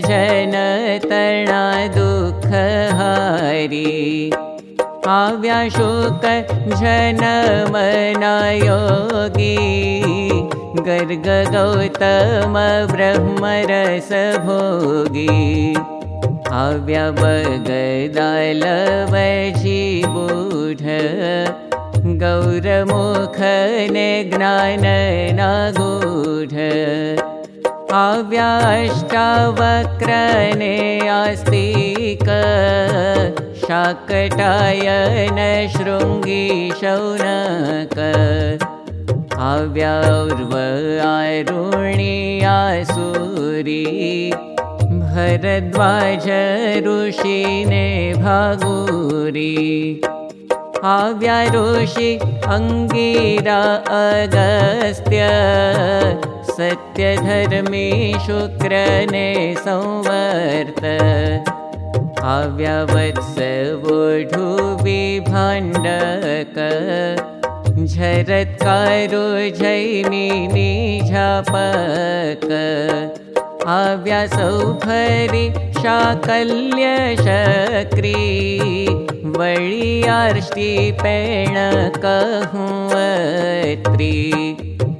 जन तणा दुःख हारी। आव्या शोक जन मनायोगी गर्ग गौतम ब्रह्मरस भोगी। आव्या आव्याष्टावक्रने आस्तिक शाकटायन शृङ्गी शौनक। आव्यार्व आसुरी भरद्वाज ऋषिने भागुरी आव्यारोषि अङ्गीरा अगस्त्य सत्यधर्मे शुक्रने संवर्त। आव्यावत्स वोढु विभाण्डक। झरत्कारो जैमिनी झापक। आव्यासौ भरि शाकल्यशक्री वळियार्ष्टि पेण कहुवत्री।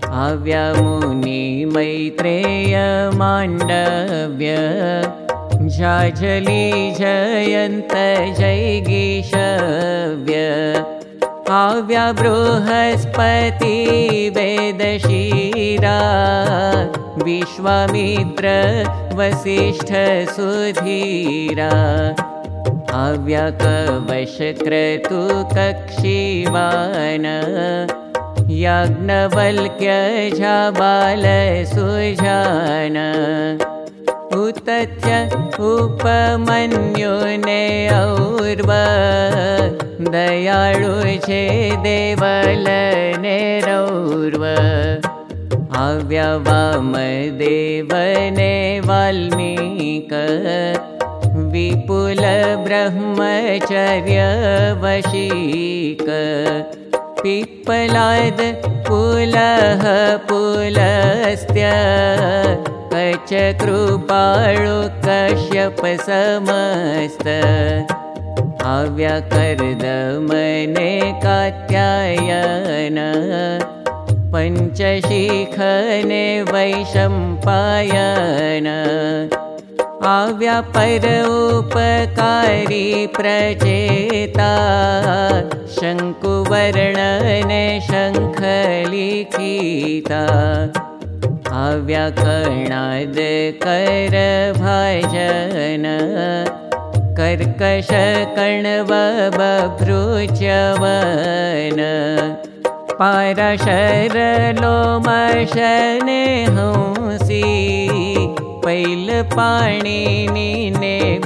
आव्यामुनि मैत्रेय माण्डव्य। झाझली जयन्त जैगीषव्य। आव्या बृहस्पति वेदशीरा विश्वामित्र वसिष्ठ सुधीरा अव्यकवशक्रतु कक्षीवान याज्ञवल्क्य बाल सुजान उतथ्य उपमन्युने और्व। दयाळु छे देवलने रौर्व अव्यवामदेवने वाल्मीक विपुल ब्रह्मचर्य वशीक पिप्पलाद पुलः पुलस्त्य। कच कृपाळु कश्यप समस्त। आव्यकर्दमने कात्यायन। पञ्चशिखने वैशम्पायन आव्यापरोपकारी प्रचेता। शङ्कुवर्णने शङ्खलिखिता आव्याकर्णाद करभाजन कर्कशकण्वभ्रुचवन पारशरलोमशने हंसी पैलपाणिनिने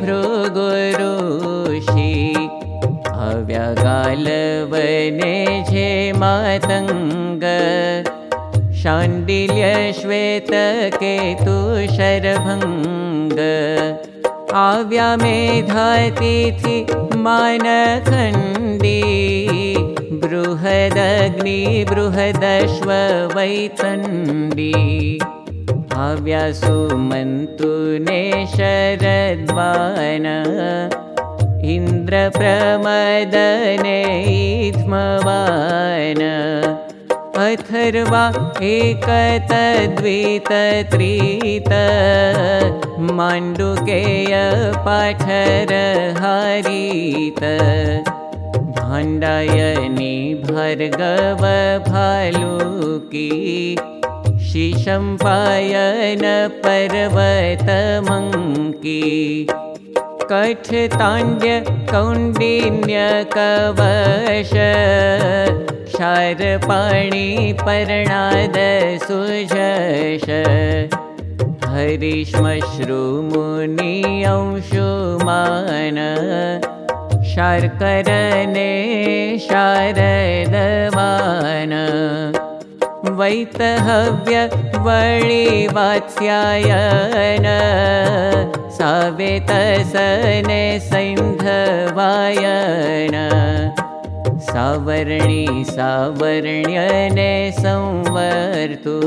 भृगुरुषि अव्यगालवने झे मातङ्ग शाण्डिल्यश्वेतकेतु शरभङ्ग आव्यामेधातिथि मानखण्डी बृहदग्नि बृहदश्व वैतण्डी आव्यासुमन्तु ने शरद्वान। इन्द्रप्रमदने इध्मवान अथर्वा एकतद्वितत्रीत। माण्डुकेय पाठर हारीत भाण्डायनि भर्गव भालुकी शिशम्पायन पर्वतमङ्की। कठताण्ड्य कौण्डिन्यकवश क्षारपाणि पर्णाद सुजश हरिश्मश्रुमुनि अंशुमान शार्करने शारदवान वैतहव्य वळिवात्स्यायन सावेतसने सैन्धवायन सावर्णी सावर्ण्यने संवर्तु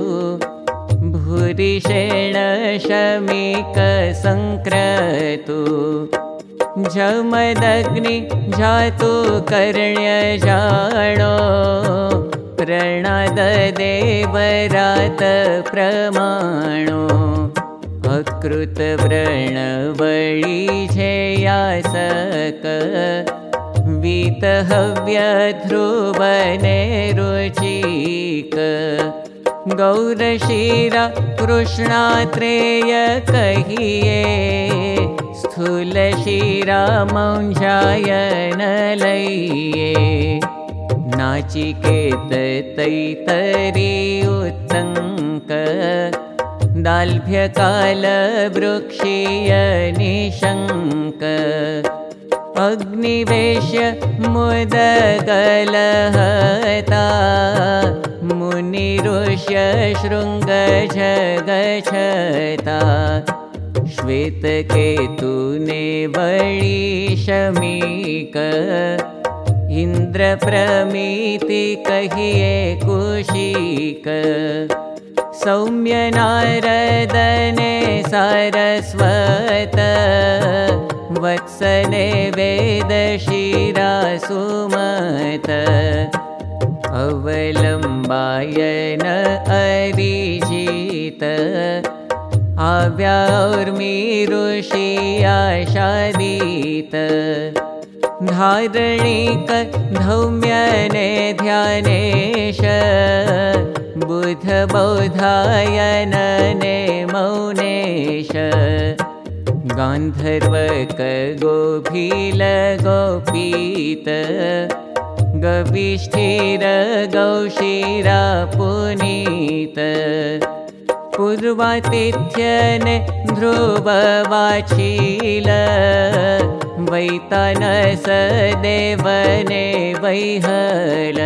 भूरिषेण शमिकसङ्क्रतु जमदग्नि जातु कर्ण्य जाणो प्रणाददेवरात प्रमाणो अकृतव्रणवळि झेयासक वीतहव्यध्रुवने रुचिक गौरशिरा कृष्णात्रेय कहिये स्थूलशिरा लये नाचिकेत तैतरी उत्तङ्क दाल्भ्यकालवृक्षीय निशङ्क। अग्निवेश्य मुदगलहता। मुनिरुष्य शृङ्गजगछता श्वेतकेतुने शमीक इन्द्रप्रमीति कहिये कुशिक। सौम्यनारदने सारस्वत। वत्सने वेदशिरासुमत। अवलम्बायन अरिजित आव्यार्मिरुषियाशादीत धारणिक धौम्यने ध्यानेश बुधबौधायनने मौनेश। गोपीत गविष्ठिर गौशिरा पुनीत पूर्वातिथ्यन ध्रुववाचील। वैतानस देवने वैहल।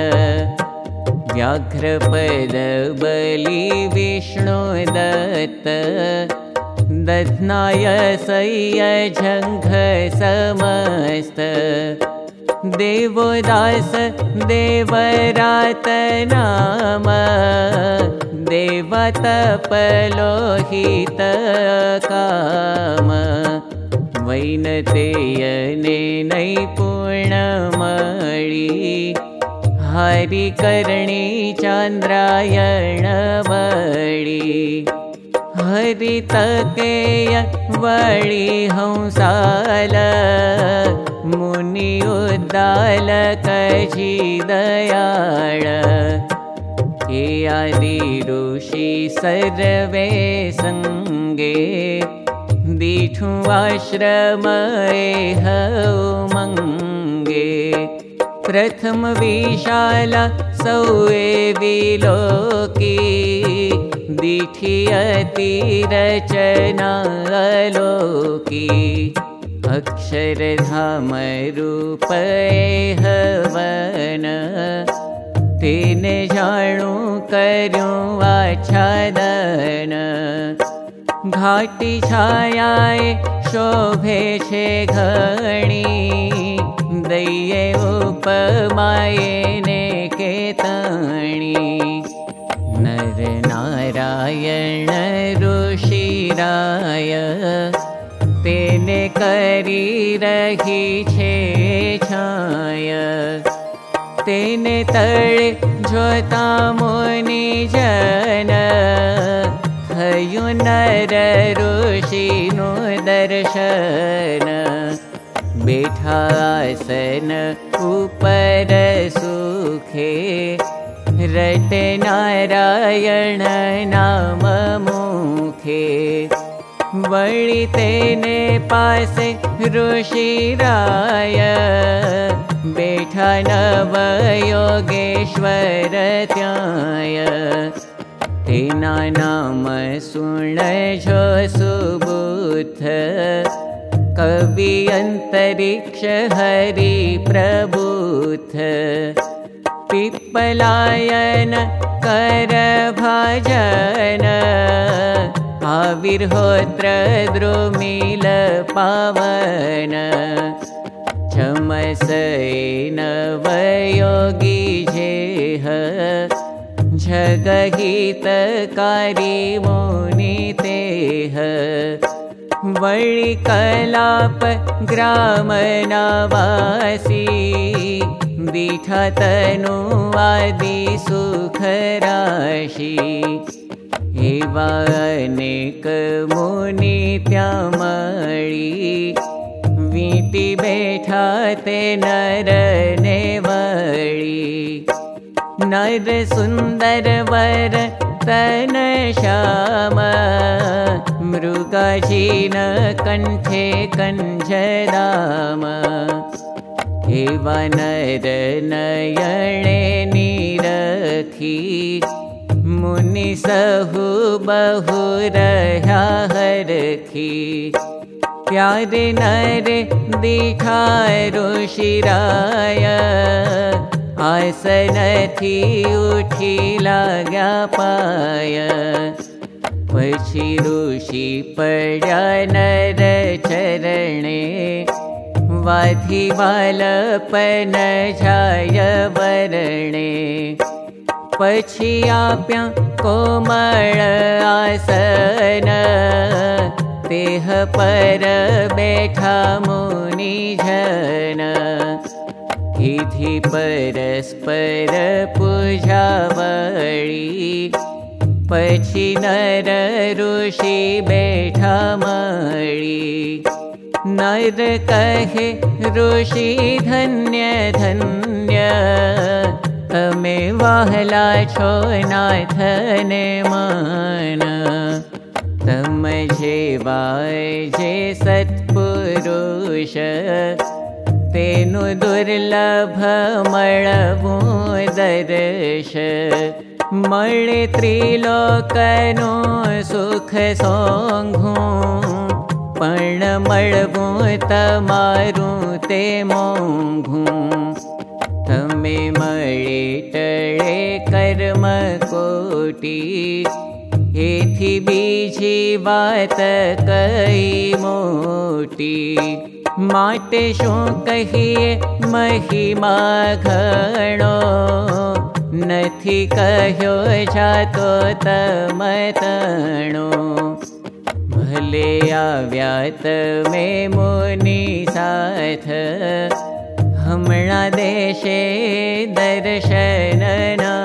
व्याघ्रपद बलि विष्णुदत्त दध्नाय सय्यझङ्घ समस्त। देवोदास देवरात नाम देवतपलोहित काम वैनतेयने नैपुणमणि हरिकर्णी चान्द्रायणवळि हरितकेय वळि हंसाल। मुनि उद्दाल कजि दयाळ आदि ऋषि सर्वे सङ्गे। दीठु आश्रमये मङ्गे। प्रथम विशाला सौए विलोकी। दीठी अतिरचना अलोकी। अक्षरधामरूपे हवन कर्युं आच्छादन घाटी छायाए शोभे छे घणी। दये उपमाये ने केतणी। नर नारायण ऋषिराय तेने करी रही छे छाय तळे जोता मुनि जन। थयु नर ऋषिनु दर्शन। बेठासन उपर सुखे। रट नारायण नाम मुखे। वळि तेने पासे ऋषिराय बेठा नव योगेश्वर त्याय तेना नाम सुण सुबुथ कवि अन्तरिक्ष हरि प्रबुथ पिप्पलायन कर भजन आविर्होत्र द्रुमिल पावन चमसैन वयोगी जेह जगहितकारी मुनितेह वळिकलाप ग्रामनवासी तनु आदि सुखराशि एवानेक मुनि त्यामळि वीति बैठा ते नर नर सुन्दर वर तन श्याम। मृगशीन कण्ठे कञ्जराम हेवनर नयणे निरखी। मुनि सहु बहु रहा हरखी प्यारे नर दिखा ऋषिराय लाग्या पाय। पशी ऋषि पड्या नर चरणे। वाधि बालपन झाय वरणे। पछी आप्या कोमळ आसन तेह पर बैठा मुनि जन। हिधि परस्पर पूजावळी। पछी नर ऋषि बैठा मळी। नर कहे ऋषि धन्य धन्य। तमे वाहला छो नाथने मान तम जेवाय जे सत्पुरुष तेनु दुर्लभ मळवू दर्श। मळे त्रिलोकनो सुख सोंघू मळवू तमारू ते मोंघू। तमे मळे टळे कर्म कोटी हेथी बीजी बात कई मोटी। माटे शो कहिए महिमा घणो। नथी कह्यो जातो तमतणो। भले आव्यात मे मुनि साथ। हमणा देशे दर्शननाथ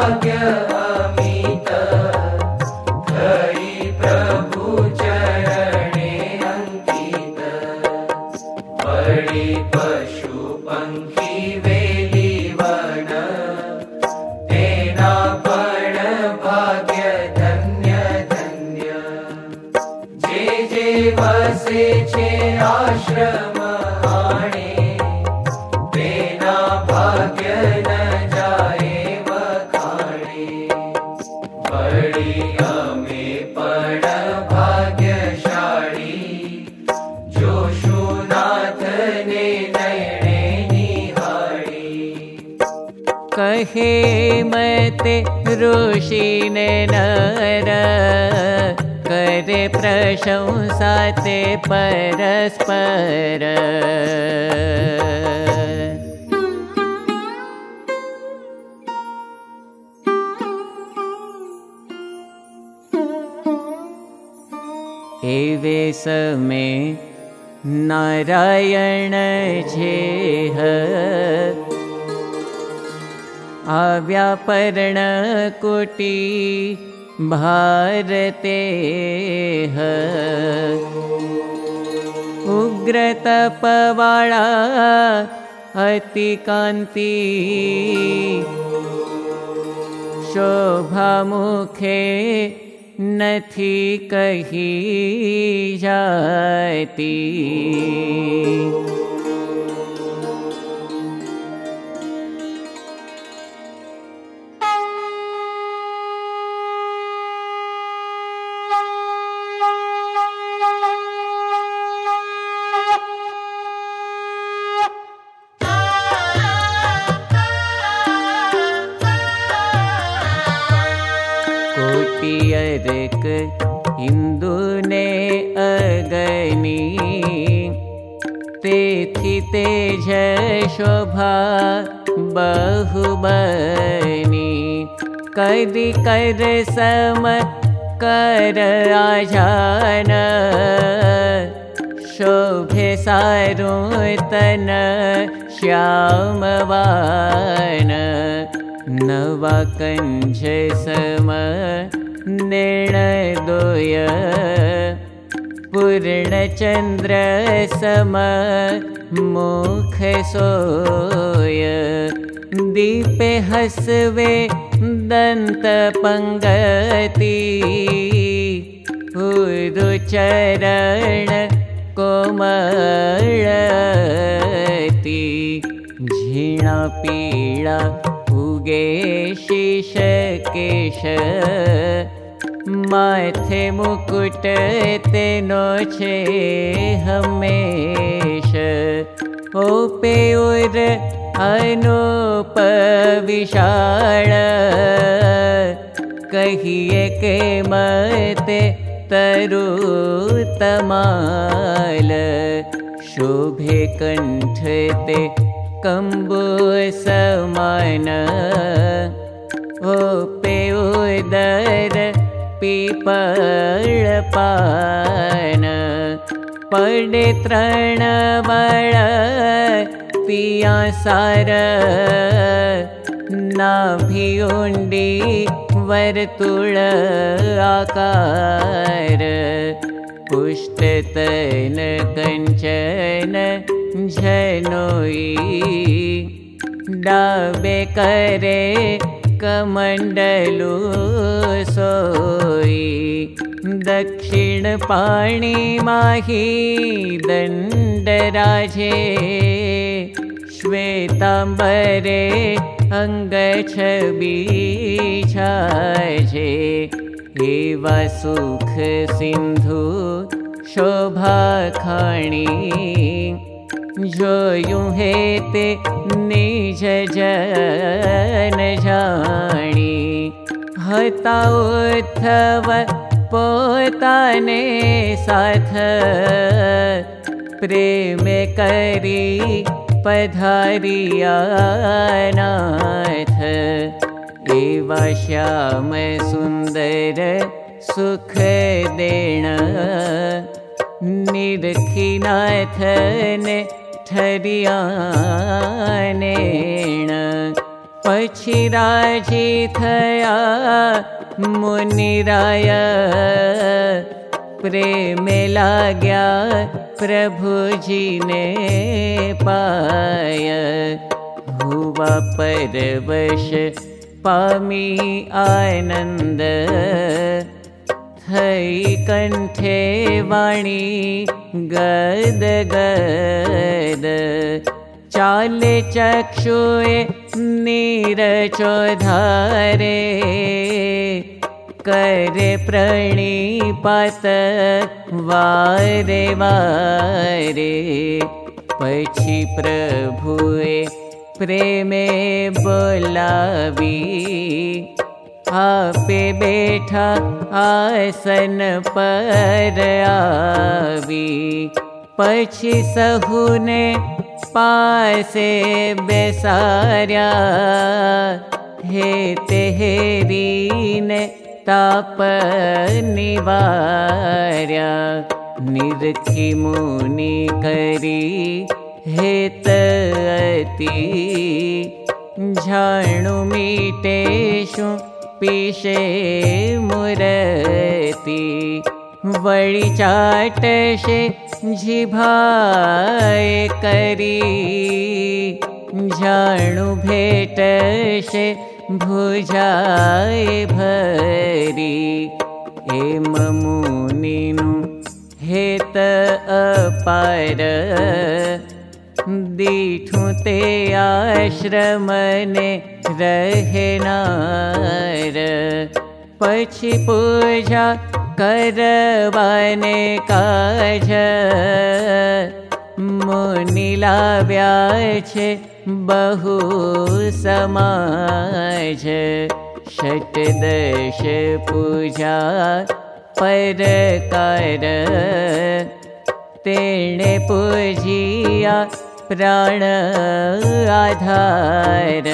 Yeah. हेम रुषिन नर। करे प्रसं पर परमे नारायणजे आव्यापर्ण कोटि भारते उग्रतपवाळा अतिकान्ति। शोभामुखे नथी कही जाती हिन्दुने अगनी। तेथि तेज शोभा बहुबनी। कदि कर सम कर आजान। शोभे सारो तन श्यामवान नवा कञ्ज सम निर्णदोय पूर्णचन्द्र सम मुख सोय। दीपे हसवे दन्त पङ्गति। उरुचरण कोमळति झीणा पीळा उगे शिष केश। माथे छे हमेश। ओपे के मते तरु तमाल। शोभे कंठ ते कम्बु समान। ओपे उदर पान। बळ पिया सार। नाभियुण्डी वर्तुळ आकार। पुष्टतन कञ्चन झनोई। डाबे करे कमण्डलु सोई। दक्षिण पाणि माही दण्डराजे श्वेताम्बरे एवा सुख सिन्धु शोभा हेते निज जन जाणी हता उद्धव पोताने साथ। प्रेम करी पधारिया श्याम सुन्दर सुख देण। निरखिनाथने राजी थया मुनिराय। प्रेमे लाग्या प्रभुजीने पाय। हुवा परवश पामी आनन्द थै कण्ठे वाणी गद गद। चाले चक्षुए नीरचोधारे करे प्रणिपात वारे वारे। पक्षि प्रभुए प्रेमे बोलावी आपे बैठा आसन पर आवी। पक्षि सहुने पासे बेसार्या। हे तेहरीने ताप निवार्या। निर्खि मुनि करी हेत अति। झाणु मीटेशु पीशे मुरती वळि चाटशे जिभाय करी झाणु भेटशे भुजाय भरी एम मुनिनु हेत अपार दीठु ते आश्रमने पछी पूजा करवाने काज। मुनि छे बहु समाज। दश पूजा तेणे पूजिया प्राण आधार।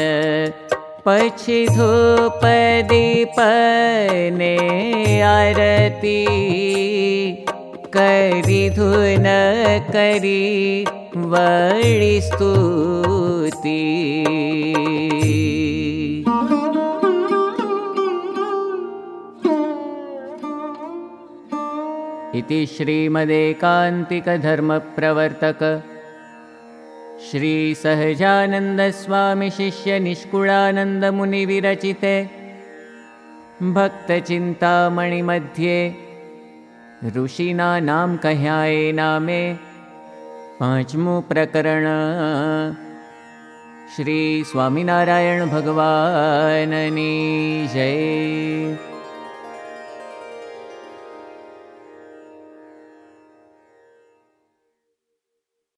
पक्षि धूपदीपने आरती करी धुन करी वळि स्तुति। इति श्रीमदेकान्तिकधर्मप्रवर्तक श्रीसहजानन्दस्वामिशिष्यनिष्कुलानन्दमुनिविरचिते भक्तचिन्तामणिमध्ये ऋषिना नाम कह्याये नामे पांचमु प्रकरण श्री स्वामिनारायण भगवाननी जय